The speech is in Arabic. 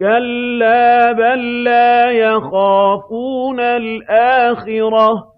كَلَّا بَل لَّا يَخَافُونَ الْآخِرَةَ